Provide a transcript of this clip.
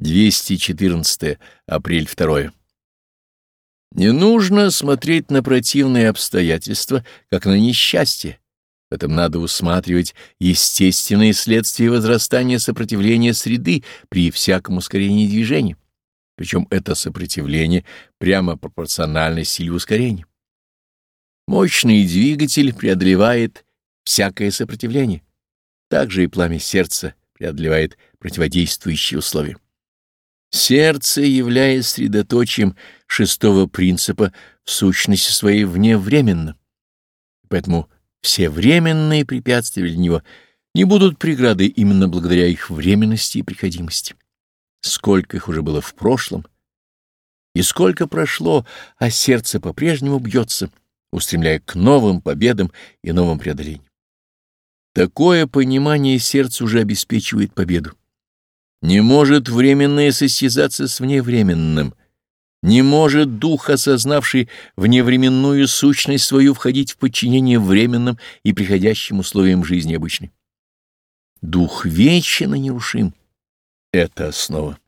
214 апрель 2. Не нужно смотреть на противные обстоятельства, как на несчастье. В этом надо усматривать естественные следствия возрастания сопротивления среды при всяком ускорении движения. Причем это сопротивление прямо пропорционально силе ускорения. Мощный двигатель преодолевает всякое сопротивление. Также и пламя сердца преодолевает противодействующие условия. Сердце, являясь средоточием шестого принципа, в сущности своей вневременно. Поэтому все временные препятствия для него не будут преградой именно благодаря их временности и приходимости. Сколько их уже было в прошлом, и сколько прошло, а сердце по-прежнему бьется, устремляя к новым победам и новым преодолениям. Такое понимание сердца уже обеспечивает победу. Не может временное состязаться с вневременным. Не может дух, осознавший вневременную сущность свою, входить в подчинение временным и приходящим условиям жизни обычной. Дух вечен и нерушим. Это основа.